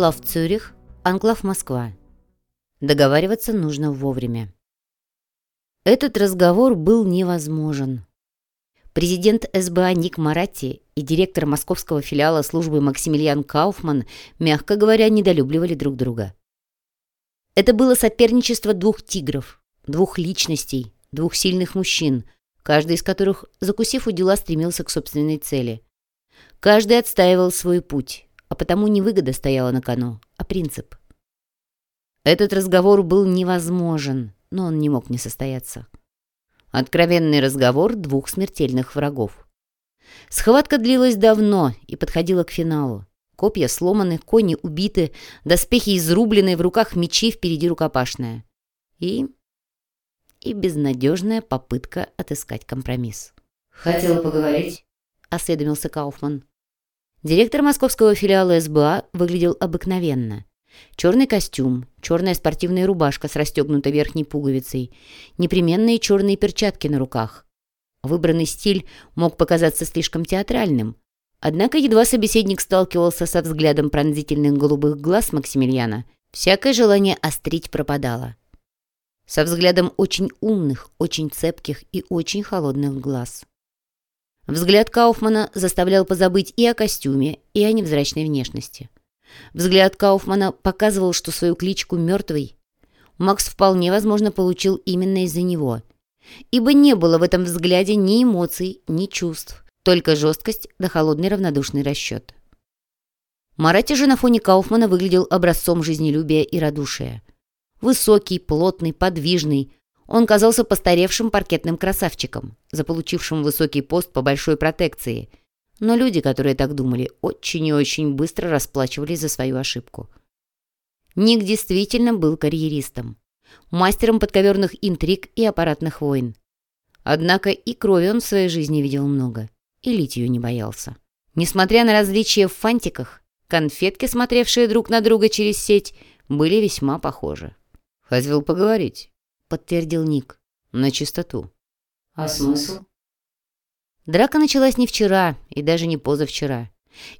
Анклав Цюрих, Анклав Москва. Договариваться нужно вовремя. Этот разговор был невозможен. Президент СБА Ник Маратти и директор московского филиала службы Максимилиан Кауфман, мягко говоря, недолюбливали друг друга. Это было соперничество двух тигров, двух личностей, двух сильных мужчин, каждый из которых, закусив у дела, стремился к собственной цели. Каждый отстаивал свой путь, а потому не выгода стояла на кону, а принцип. Этот разговор был невозможен, но он не мог не состояться. Откровенный разговор двух смертельных врагов. Схватка длилась давно и подходила к финалу. Копья сломаны, кони убиты, доспехи изрублены, в руках мечи, впереди рукопашная. И... и безнадежная попытка отыскать компромисс. «Хотел поговорить?» — осведомился Кауфман. Директор московского филиала СБА выглядел обыкновенно. Черный костюм, черная спортивная рубашка с расстегнутой верхней пуговицей, непременные черные перчатки на руках. Выбранный стиль мог показаться слишком театральным. Однако едва собеседник сталкивался со взглядом пронзительных голубых глаз Максимилиана, всякое желание острить пропадало. Со взглядом очень умных, очень цепких и очень холодных глаз. Взгляд Кауфмана заставлял позабыть и о костюме, и о невзрачной внешности. Взгляд Кауфмана показывал, что свою кличку «Мертвый» Макс вполне возможно получил именно из-за него. Ибо не было в этом взгляде ни эмоций, ни чувств, только жесткость да холодный равнодушный расчет. Марати же на фоне Кауфмана выглядел образцом жизнелюбия и радушия. Высокий, плотный, подвижный, он казался постаревшим паркетным красавчиком, заполучившим высокий пост по большой протекции. Но люди, которые так думали, очень и очень быстро расплачивались за свою ошибку. Ник действительно был карьеристом, мастером подковерных интриг и аппаратных войн. Однако и крови он в своей жизни видел много, и лить ее не боялся. Несмотря на различия в фантиках, конфетки, смотревшие друг на друга через сеть, были весьма похожи. «Хотел поговорить», подтвердил Ник. На чистоту. А смысл? Драка началась не вчера и даже не позавчера.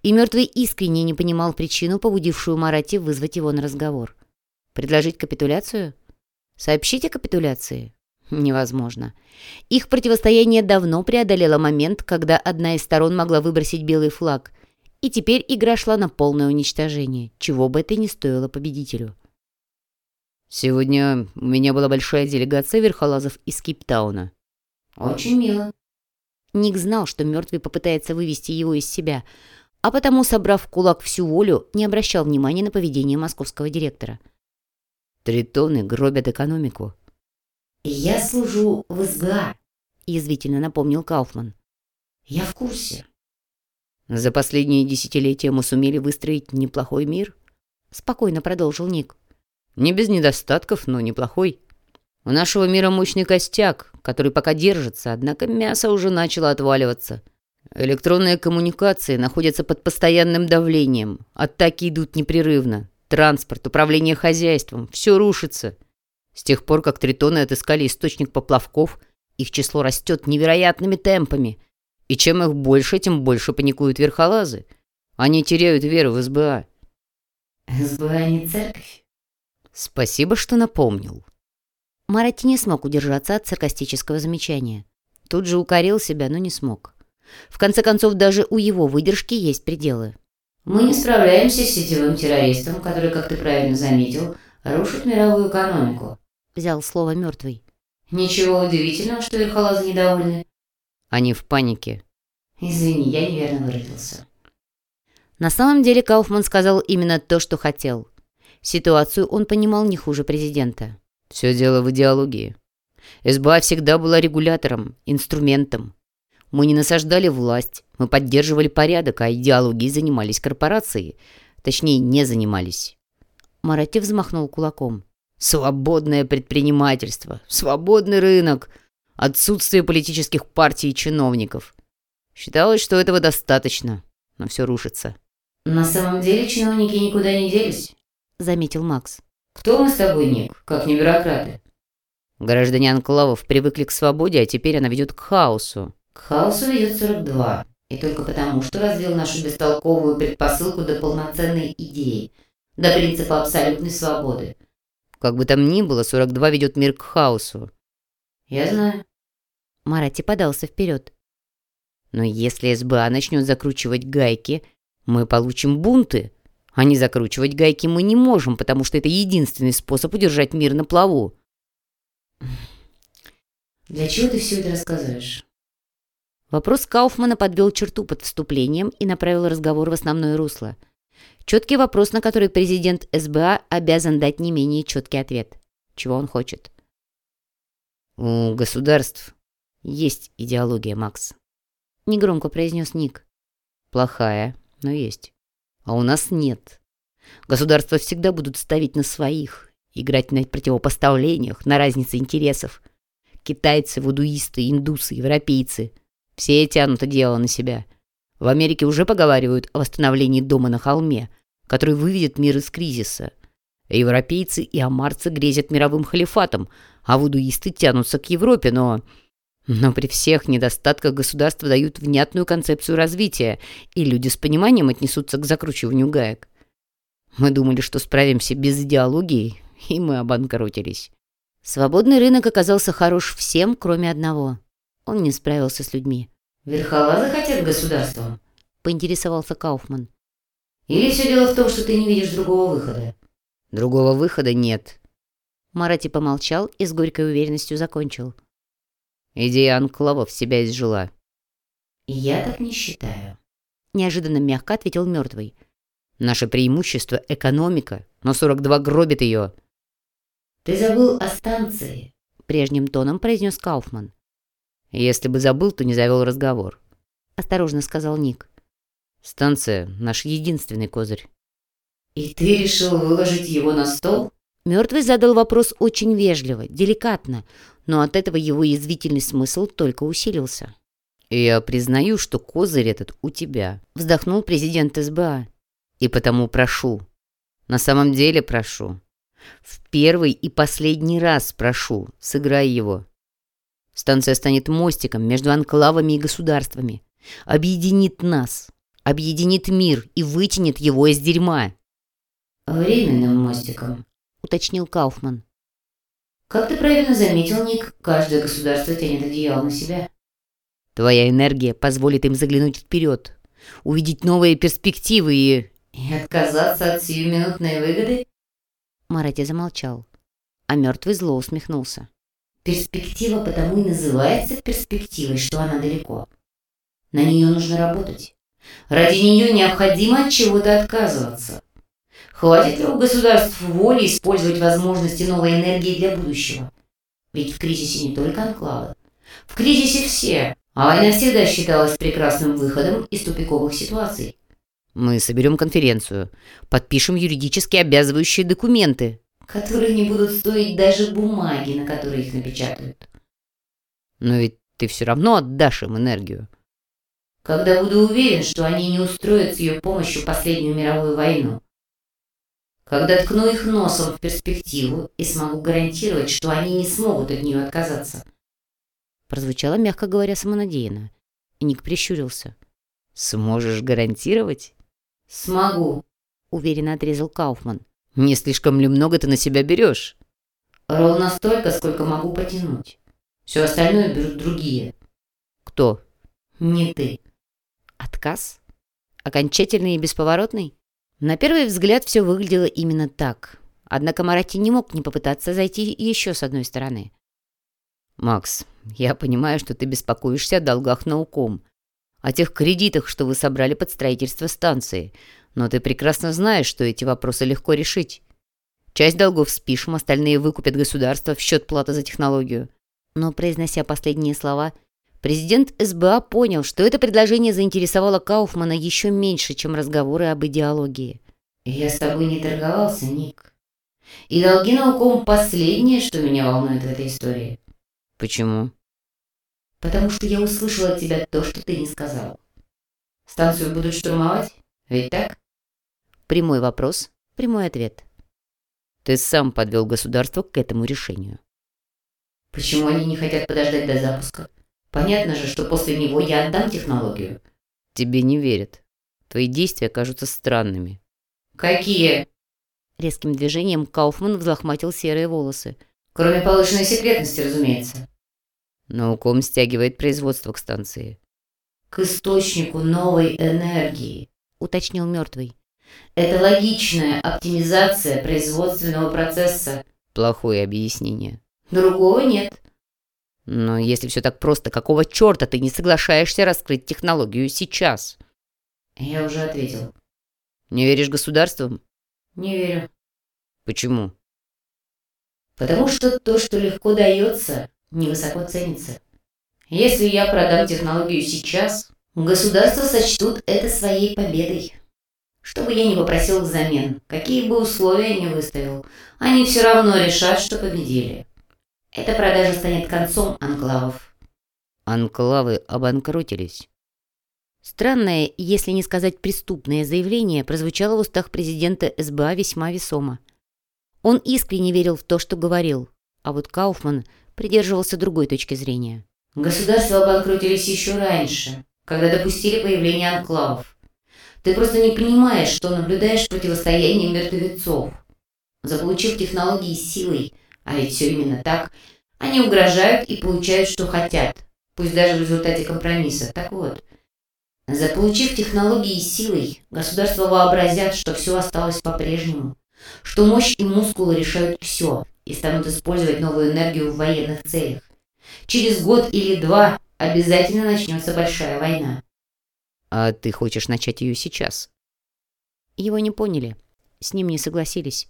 И мертвый искренне не понимал причину, побудившую Марати вызвать его на разговор. Предложить капитуляцию? Сообщить о капитуляции? Невозможно. Их противостояние давно преодолело момент, когда одна из сторон могла выбросить белый флаг, и теперь игра шла на полное уничтожение, чего бы это ни стоило победителю. Сегодня у меня была большая делегация верхолазов из Кейптауна. Очень мило. Ник знал, что мертвый попытается вывести его из себя, а потому, собрав в кулак всю волю, не обращал внимания на поведение московского директора. Тритоны гробят экономику. «Я служу в СБА», — язвительно напомнил Кауфман. «Я в курсе». «За последние десятилетия мы сумели выстроить неплохой мир», — спокойно продолжил Ник. Не без недостатков, но неплохой. У нашего мира мощный костяк, который пока держится, однако мясо уже начало отваливаться. Электронные коммуникации находятся под постоянным давлением. Атаки идут непрерывно. Транспорт, управление хозяйством – все рушится. С тех пор, как тритоны отыскали источник поплавков, их число растет невероятными темпами. И чем их больше, тем больше паникуют верхолазы. Они теряют веру в СБА. СБА не церковь? «Спасибо, что напомнил». Марати не смог удержаться от саркастического замечания. Тут же укорил себя, но не смог. В конце концов, даже у его выдержки есть пределы. «Мы не справляемся с сетевым террористом, который, как ты правильно заметил, рушит мировую экономику», — взял слово мертвый. «Ничего удивительного, что верхолазы недовольны». «Они в панике». «Извини, я неверно выразился». На самом деле Кауфман сказал именно то, что хотел. Ситуацию он понимал не хуже президента. «Все дело в идеологии. СБА всегда была регулятором, инструментом. Мы не насаждали власть, мы поддерживали порядок, а идеологией занимались корпорации. Точнее, не занимались». Марати взмахнул кулаком. «Свободное предпринимательство, свободный рынок, отсутствие политических партий и чиновников. Считалось, что этого достаточно, но все рушится». «На самом деле чиновники никуда не делись заметил Макс. «Кто мы с тобой, Ник, как не бюрократы?» Граждане анклавов привыкли к свободе, а теперь она ведет к хаосу. К хаосу ведет 42. И только потому, что развил нашу бестолковую предпосылку до полноценной идеи. до принципа абсолютной свободы. Как бы там ни было, 42 ведет мир к хаосу. Я знаю. Марати подался вперед. Но если СБА начнет закручивать гайки, мы получим бунты. А не закручивать гайки мы не можем, потому что это единственный способ удержать мир на плаву. Для чего ты все это рассказываешь? Вопрос Кауфмана подвел черту под вступлением и направил разговор в основное русло. Четкий вопрос, на который президент СБА обязан дать не менее четкий ответ. Чего он хочет? У государств есть идеология, Макс. Негромко произнес Ник. Плохая, но есть. А у нас нет. Государства всегда будут ставить на своих, играть на противопоставлениях, на разнице интересов. Китайцы, вудуисты, индусы, европейцы — все тянут дело на себя. В Америке уже поговаривают о восстановлении дома на холме, который выведет мир из кризиса. Европейцы и амарцы грезят мировым халифатом, а вудуисты тянутся к Европе, но... Но при всех недостатках государства дают внятную концепцию развития, и люди с пониманием отнесутся к закручиванию гаек. Мы думали, что справимся без идеологии, и мы обанкротились. Свободный рынок оказался хорош всем, кроме одного. Он не справился с людьми. «Верхолазы хотят государством?» — поинтересовался Кауфман. «Или все дело в том, что ты не видишь другого выхода?» «Другого выхода нет». Марати помолчал и с горькой уверенностью закончил. Идея анклава в себя изжила. «Я так не считаю», — неожиданно мягко ответил мертвый. «Наше преимущество — экономика, но 42 гробит ее». «Ты забыл о станции», — прежним тоном произнес Кауфман. «Если бы забыл, то не завел разговор», — осторожно сказал Ник. «Станция — наш единственный козырь». «И ты решил выложить его на стол?» Мертвый задал вопрос очень вежливо, деликатно, но от этого его язвительный смысл только усилился. «Я признаю, что козырь этот у тебя», — вздохнул президент СБА. «И потому прошу. На самом деле прошу. В первый и последний раз прошу, сыграй его. Станция станет мостиком между анклавами и государствами. Объединит нас, объединит мир и вытянет его из дерьма. «Временным мостиком», — уточнил Кауфман. «Как ты правильно заметил, Ник, каждое государство тянет одеяло на себя». «Твоя энергия позволит им заглянуть вперед, увидеть новые перспективы и...» «И отказаться от сиюминутной выгоды?» Марати замолчал, а мертвый зло усмехнулся. Перспектива потому и называется перспективой, что она далеко. На нее нужно работать. Ради нее необходимо от чего-то отказываться. Хватит ли у государств воли использовать возможности новой энергии для будущего? Ведь в кризисе не только анклавы. В кризисе все, а война всегда считалась прекрасным выходом из тупиковых ситуаций. Мы соберем конференцию, подпишем юридически обязывающие документы, которые не будут стоить даже бумаги, на которые их напечатают. Но ведь ты все равно отдашь им энергию. Когда буду уверен, что они не устроят с ее помощью последнюю мировую войну. Когда ткну их носом в перспективу и смогу гарантировать, что они не смогут от нее отказаться. Прозвучало, мягко говоря, самонадеянно. И Ник прищурился. «Сможешь гарантировать?» «Смогу», — уверенно отрезал Кауфман. Не слишком ли много ты на себя берешь? Ровно столько, сколько могу потянуть. Все остальное берут другие. Кто? Не ты. Отказ? Окончательный и бесповоротный? На первый взгляд все выглядело именно так. Однако Марати не мог не попытаться зайти еще с одной стороны. «Макс, я понимаю, что ты беспокоишься о долгах науком, о тех кредитах, что вы собрали под строительство станции, но ты прекрасно знаешь, что эти вопросы легко решить. Часть долгов спишем, остальные выкупят государство в счет платы за технологию. Но, произнося последние слова, президент СБА понял, что это предложение заинтересовало Кауфмана еще меньше, чем разговоры об идеологии. «Я с тобой не торговался, Ник. И долги науком последнее, что меня волнует в этой истории». «Почему?» «Потому что я услышал от тебя то, что ты не сказал. Станцию будут штурмовать, ведь так?» Прямой вопрос, прямой ответ. Ты сам подвел государство к этому решению. Почему они не хотят подождать до запуска? Понятно же, что после него я отдам технологию. Тебе не верят. Твои действия кажутся странными. Какие? Резким движением Кауфман взлохматил серые волосы. «Кроме повышенной секретности, разумеется». Науком стягивает производство к станции. «К источнику новой энергии», — уточнил мертвый. «Это логичная оптимизация производственного процесса». Плохое объяснение. «Другого нет». Но если все так просто, какого черта ты не соглашаешься раскрыть технологию сейчас? Я уже ответил. Не веришь государствам? Не верю. Почему? Потому что то, что легко дается, невысоко ценится. Если я продам технологию сейчас, государства сочтут это своей победой. Что бы я ни попросил взамен, какие бы условия ни выставил, они все равно решат, что победили. Эта продажа станет концом анклавов. Анклавы обанкротились. Странное, если не сказать преступное заявление прозвучало в устах президента СБА весьма весомо. Он искренне верил в то, что говорил, а вот Кауфман придерживался другой точки зрения. Государства обанкротились еще раньше, когда допустили появление анклавов. Ты просто не понимаешь, что наблюдаешь противостояние мертвецов. Заполучив технологии силой, а ведь все именно так, они угрожают и получают, что хотят, пусть даже в результате компромисса. Так вот, Заполучив технологии силой, государства вообразят, что все осталось по-прежнему, что мощь и мускулы решают все и станут использовать новую энергию в военных целях. Через год или два обязательно начнется большая война. А ты хочешь начать ее сейчас? Его не поняли, с ним не согласились.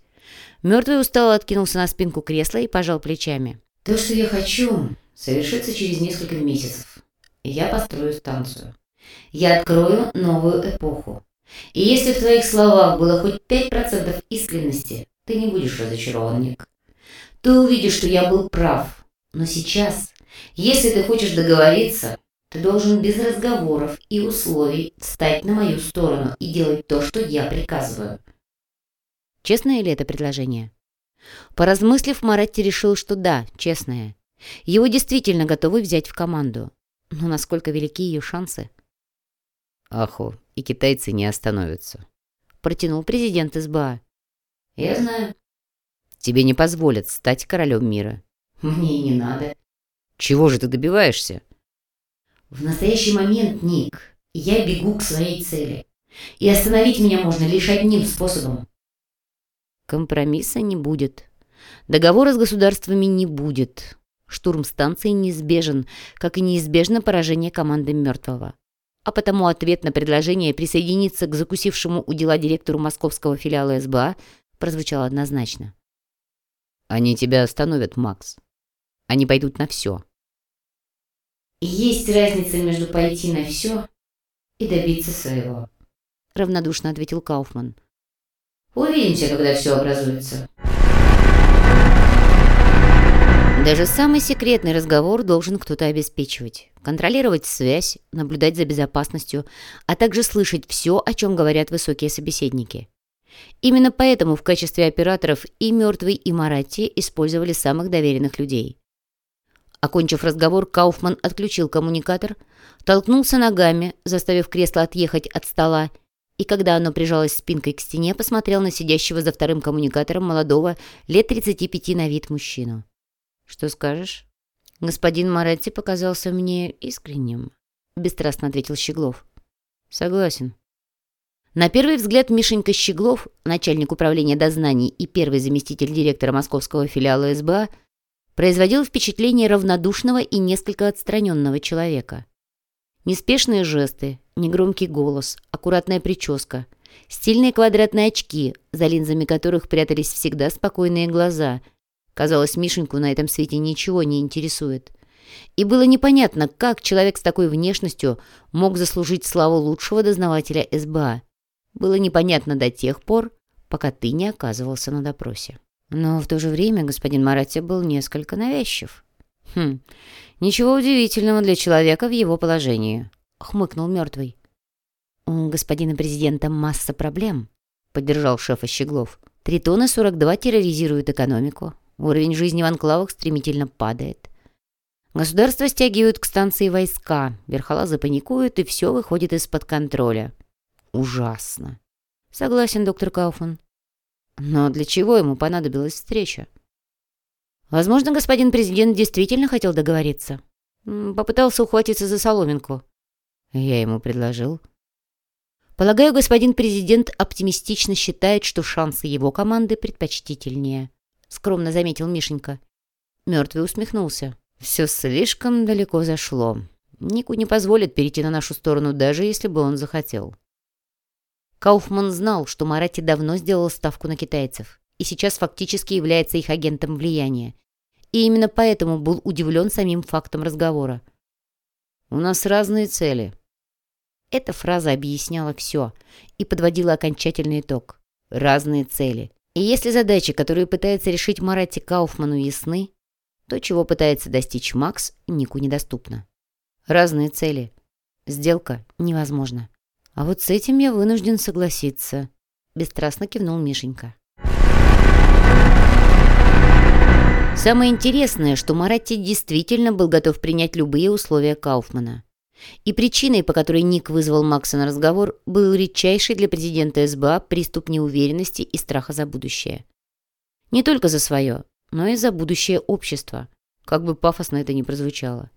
Мертвый устало откинулся на спинку кресла и пожал плечами. То, что я хочу, совершится через несколько месяцев. Я построю станцию я открою новую эпоху. И если в твоих словах было хоть 5% искренности, ты не будешь разочарован, Ник. Ты увидишь, что я был прав. Но сейчас, если ты хочешь договориться, ты должен без разговоров и условий встать на мою сторону и делать то, что я приказываю. Честное ли это предложение? Поразмыслив, Маратти решил, что да, честное. Его действительно готовы взять в команду. Но насколько велики ее шансы? Ахо, и китайцы не остановятся. Протянул президент СБА. Я знаю. Тебе не позволят стать королем мира. Мне и не надо. Чего же ты добиваешься? В настоящий момент, Ник, я бегу к своей цели. И остановить меня можно лишь одним способом. Компромисса не будет. Договора с государствами не будет. Штурм станции неизбежен, как и неизбежно поражение команды мертвого а потому ответ на предложение присоединиться к закусившему у дела директору московского филиала СБА прозвучал однозначно. «Они тебя остановят, Макс. Они пойдут на все». «Есть разница между пойти на все и добиться своего», — равнодушно ответил Кауфман. «Увидимся, когда все образуется». Даже самый секретный разговор должен кто-то обеспечивать. Контролировать связь, наблюдать за безопасностью, а также слышать все, о чем говорят высокие собеседники. Именно поэтому в качестве операторов и Мертвый, и Маратти использовали самых доверенных людей. Окончив разговор, Кауфман отключил коммуникатор, толкнулся ногами, заставив кресло отъехать от стола, и когда оно прижалось спинкой к стене, посмотрел на сидящего за вторым коммуникатором молодого, лет 35 на вид мужчину. «Что скажешь?» «Господин Моретти показался мне искренним», — бесстрастно ответил Щеглов. «Согласен». На первый взгляд Мишенька Щеглов, начальник управления дознаний и первый заместитель директора московского филиала СБА, производил впечатление равнодушного и несколько отстраненного человека. Неспешные жесты, негромкий голос, аккуратная прическа, стильные квадратные очки, за линзами которых прятались всегда спокойные глаза — Казалось, Мишеньку на этом свете ничего не интересует. И было непонятно, как человек с такой внешностью мог заслужить славу лучшего дознавателя СБА. Было непонятно до тех пор, пока ты не оказывался на допросе. Но в то же время господин Маратти был несколько навязчив. «Хм, ничего удивительного для человека в его положении», — хмыкнул мертвый. «У господина президента масса проблем», — поддержал шефа Щеглов. «Тритоны 42 терроризируют экономику. Уровень жизни в анклавах стремительно падает. Государства стягивают к станции войска, верхолазы паникуют, и все выходит из-под контроля. Ужасно. Согласен, доктор Кауфман. Но для чего ему понадобилась встреча? Возможно, господин президент действительно хотел договориться. Попытался ухватиться за соломинку. Я ему предложил. Полагаю, господин президент оптимистично считает, что шансы его команды предпочтительнее. Скромно заметил Мишенька. Мертвый усмехнулся. Все слишком далеко зашло. Нику не позволит перейти на нашу сторону, даже если бы он захотел. Кауфман знал, что Марати давно сделал ставку на китайцев и сейчас фактически является их агентом влияния. И именно поэтому был удивлен самим фактом разговора. «У нас разные цели». Эта фраза объясняла все и подводила окончательный итог. Разные цели. И если задачи, которые пытается решить Марати Кауфману, ясны, то, чего пытается достичь Макс, Нику недоступно. Разные цели. Сделка невозможна. А вот с этим я вынужден согласиться. Бесстрастно кивнул Мишенька. Самое интересное, что Маратти действительно был готов принять любые условия Кауфмана. И причиной, по которой Ник вызвал Макса на разговор, был редчайший для президента СБА приступ неуверенности и страха за будущее. Не только за свое, но и за будущее общества, как бы пафосно это ни прозвучало.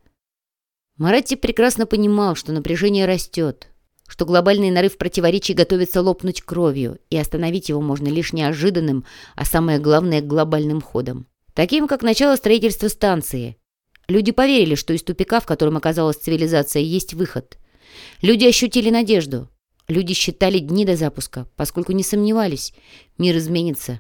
Маратти прекрасно понимал, что напряжение растет, что глобальный нарыв противоречий готовится лопнуть кровью, и остановить его можно лишь неожиданным, а самое главное – глобальным ходом. Таким, как начало строительства станции. Люди поверили, что из тупика, в котором оказалась цивилизация, есть выход. Люди ощутили надежду. Люди считали дни до запуска, поскольку не сомневались, мир изменится.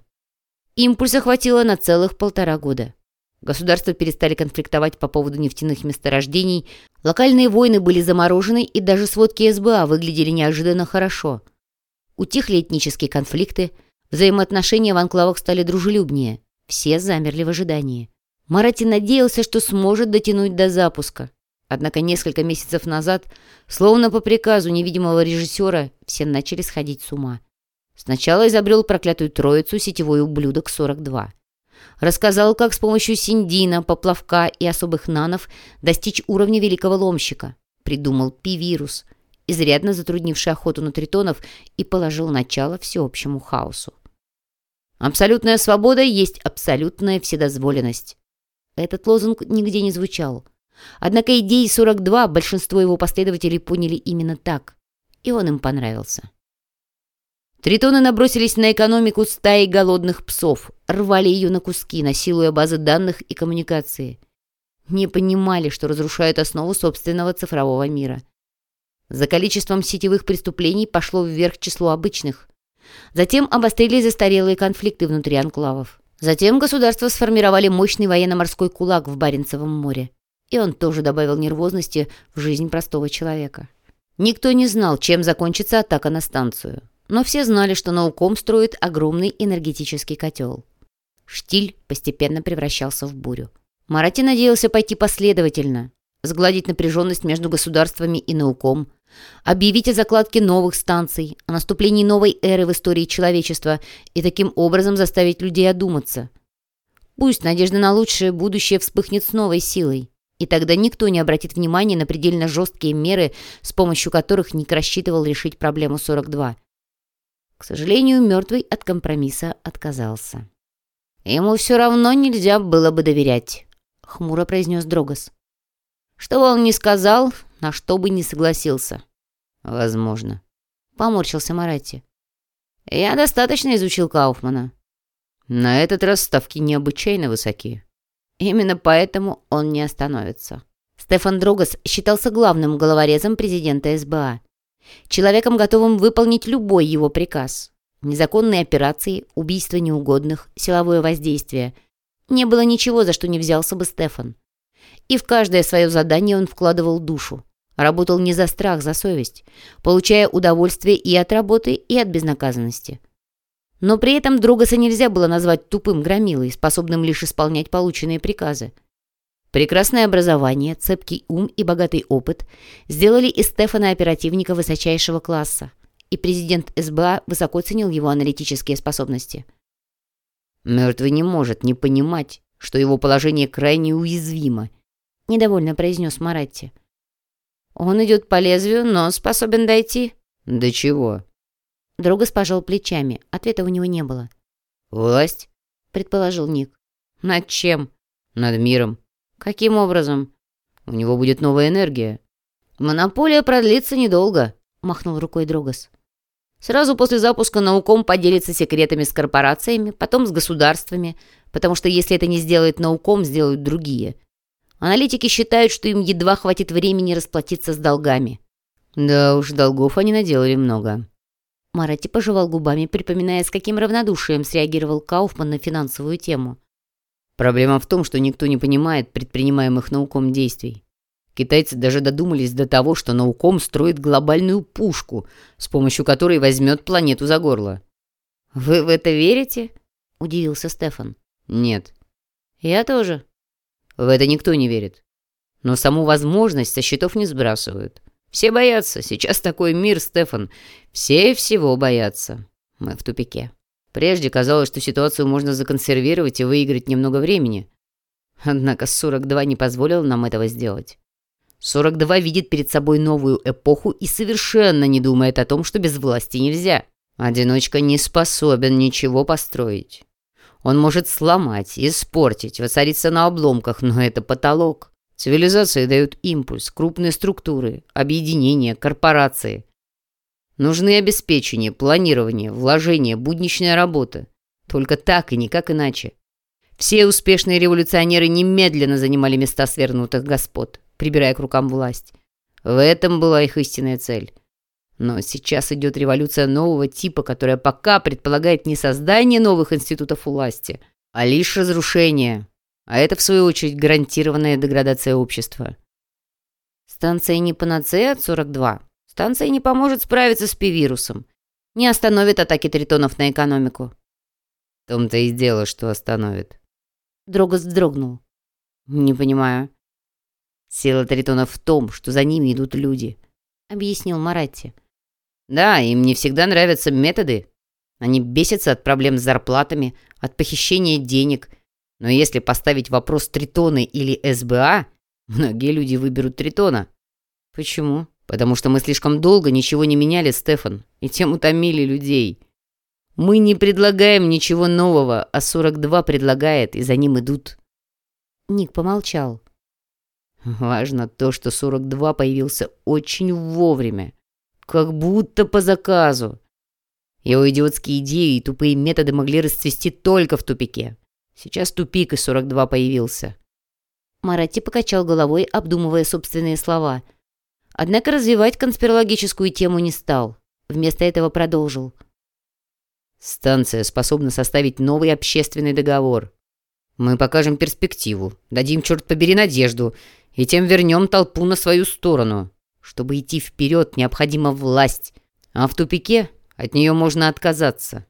Импульса хватило на целых полтора года. Государства перестали конфликтовать по поводу нефтяных месторождений, локальные войны были заморожены, и даже сводки СБА выглядели неожиданно хорошо. Утихли этнические конфликты, взаимоотношения в анклавах стали дружелюбнее. Все замерли в ожидании. Марати надеялся, что сможет дотянуть до запуска. Однако несколько месяцев назад, словно по приказу невидимого режиссера, все начали сходить с ума. Сначала изобрел проклятую троицу сетевой ублюдок 42. Рассказал, как с помощью синдина, поплавка и особых нанов достичь уровня великого ломщика. Придумал пи-вирус, изрядно затруднивший охоту на тритонов, и положил начало всеобщему хаосу. Абсолютная свобода есть абсолютная вседозволенность. Этот лозунг нигде не звучал. Однако идеи 42 большинство его последователей поняли именно так, и он им понравился. Тритоны набросились на экономику стаи голодных псов, рвали ее на куски, насилуя базы данных и коммуникации. Не понимали, что разрушают основу собственного цифрового мира. За количеством сетевых преступлений пошло вверх число обычных. Затем обострились застарелые конфликты внутри анклавов. Затем государства сформировали мощный военно-морской кулак в Баренцевом море. И он тоже добавил нервозности в жизнь простого человека. Никто не знал, чем закончится атака на станцию. Но все знали, что науком строит огромный энергетический котел. Штиль постепенно превращался в бурю. Марати надеялся пойти последовательно, сгладить напряженность между государствами и науком, объявить о закладке новых станций, о наступлении новой эры в истории человечества и таким образом заставить людей одуматься. Пусть надежда на лучшее будущее вспыхнет с новой силой, и тогда никто не обратит внимания на предельно жесткие меры, с помощью которых Ник рассчитывал решить проблему 42. К сожалению, мертвый от компромисса отказался. «Ему все равно нельзя было бы доверять», — хмуро произнес Дрогос. «Что он ни сказал, на что бы не согласился. Возможно. Поморщился Маратти. Я достаточно изучил Кауфмана. На этот раз ставки необычайно высоки. Именно поэтому он не остановится. Стефан Дрогос считался главным головорезом президента СБА. Человеком, готовым выполнить любой его приказ. Незаконные операции, убийство неугодных, силовое воздействие. Не было ничего, за что не взялся бы Стефан. И в каждое свое задание он вкладывал душу. Работал не за страх, за совесть, получая удовольствие и от работы, и от безнаказанности. Но при этом Другаса нельзя было назвать тупым громилой, способным лишь исполнять полученные приказы. Прекрасное образование, цепкий ум и богатый опыт сделали из Стефана оперативника высочайшего класса, и президент СБА высоко ценил его аналитические способности. «Мертвый не может не понимать, что его положение крайне уязвимо», — недовольно произнес Маратти. Он идет по лезвию, но способен дойти. До чего? Другос пожал плечами. Ответа у него не было. «Власть?» — предположил Ник. «Над чем?» «Над миром». «Каким образом?» «У него будет новая энергия». «Монополия продлится недолго», — махнул рукой Дрогос. «Сразу после запуска науком поделится секретами с корпорациями, потом с государствами, потому что если это не сделает науком, сделают другие. Аналитики считают, что им едва хватит времени расплатиться с долгами». «Да уж, долгов они наделали много». Марати пожевал губами, припоминая, с каким равнодушием среагировал Кауфман на финансовую тему. Проблема в том, что никто не понимает предпринимаемых науком действий. Китайцы даже додумались до того, что науком строит глобальную пушку, с помощью которой возьмет планету за горло. «Вы в это верите?» – удивился Стефан. «Нет». «Я тоже». В это никто не верит. Но саму возможность со счетов не сбрасывают. Все боятся. Сейчас такой мир, Стефан. Все всего боятся. Мы в тупике. Прежде казалось, что ситуацию можно законсервировать и выиграть немного времени. Однако 42 не позволил нам этого сделать. 42 видит перед собой новую эпоху и совершенно не думает о том, что без власти нельзя. Одиночка не способен ничего построить. Он может сломать, испортить, воцариться на обломках, но это потолок. Цивилизации дают импульс, крупные структуры, объединения, корпорации. Нужны обеспечение, планирование, вложение, будничная работа. Только так и никак иначе. Все успешные революционеры немедленно занимали места свергнутых господ, прибирая к рукам власть. В этом была их истинная цель. Но сейчас идет революция нового типа, которая пока предполагает не создание новых институтов власти, а лишь разрушение. А это, в свою очередь, гарантированная деградация общества. Станция не панацея от 42. Станция не поможет справиться с пи-вирусом. Не остановит атаки тритонов на экономику. В том-то и дело, что остановит. Дрогос вздрогнул. Не понимаю. Сила тритонов в том, что за ними идут люди, объяснил Маратти. Да, им не всегда нравятся методы. Они бесятся от проблем с зарплатами, от похищения денег. Но если поставить вопрос Тритоны или СБА, многие люди выберут Тритона. Почему? Потому что мы слишком долго ничего не меняли, Стефан, и тем утомили людей. Мы не предлагаем ничего нового, а 42 предлагает, и за ним идут. Ник помолчал. Важно то, что 42 появился очень вовремя. Как будто по заказу. Его идиотские идеи и тупые методы могли расцвести только в тупике. Сейчас тупик, и 42 появился. Марати покачал головой, обдумывая собственные слова. Однако развивать конспирологическую тему не стал. Вместо этого продолжил. Станция способна составить новый общественный договор. Мы покажем перспективу, дадим, черт побери, надежду, и тем вернем толпу на свою сторону. Чтобы идти вперед, необходима власть, а в тупике от нее можно отказаться.